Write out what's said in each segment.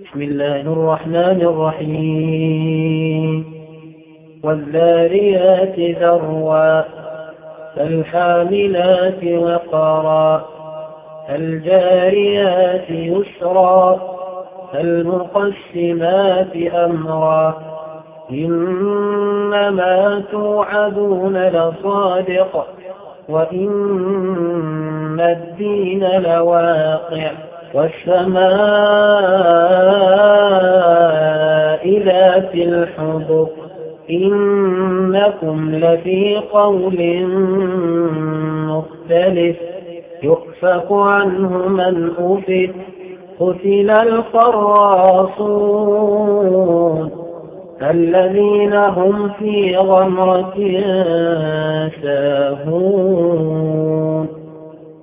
بسم الله الرحمن الرحيم. والذاريات ذروا فالحاملات وقرا الجاريات يسرا المقسمات أمرا. إنما توعدون لصادق وإن الدين لواقع. والسماء ذات الحبر إنكم لفي قول مختلف يؤفك عنه من أفك قتل القراصون الذين هم في غمرة ساهون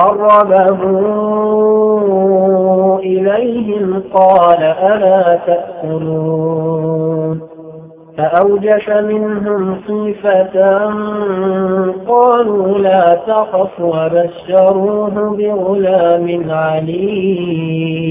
فقربه إليهم قال ألا تأكلون؟ فأوجس منهم خيفة قالوا لا تخف وبشروه بغلام عليم.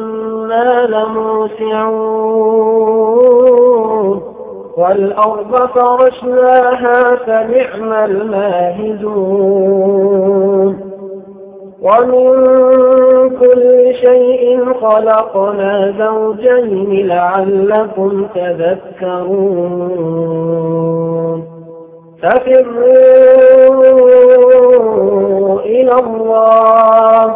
لموسعون والأرض فرشناها فنعم الماهدون. ومن كل شيء خلقنا زوجين لعلكم تذكرون. ففروا إلى الله.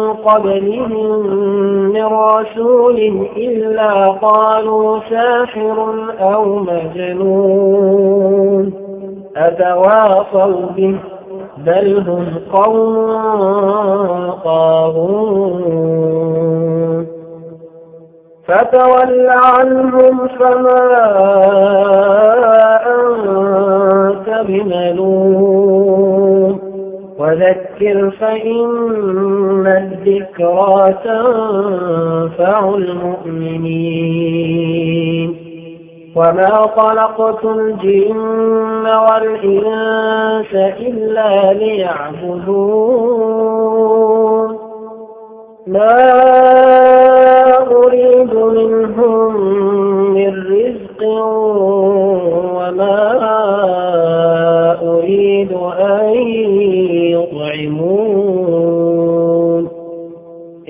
قبلهم من رسول إلا قالوا ساحر أو مجنون. أتواصوا به؟ بل هم قوم طاغون. فتول عنهم فما أنت بملوم. وذكر فإن الذكرى تنفع المؤمنين. وما خلقت الجن والإنس إلا ليعبدون. ما